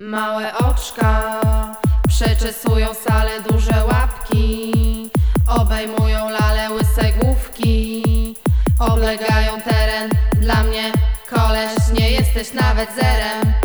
Małe oczka przeczesują salę duże łapki Obejmują lale łyse główki Oblegają teren. Dla mnie koleś nie jesteś nawet zerem.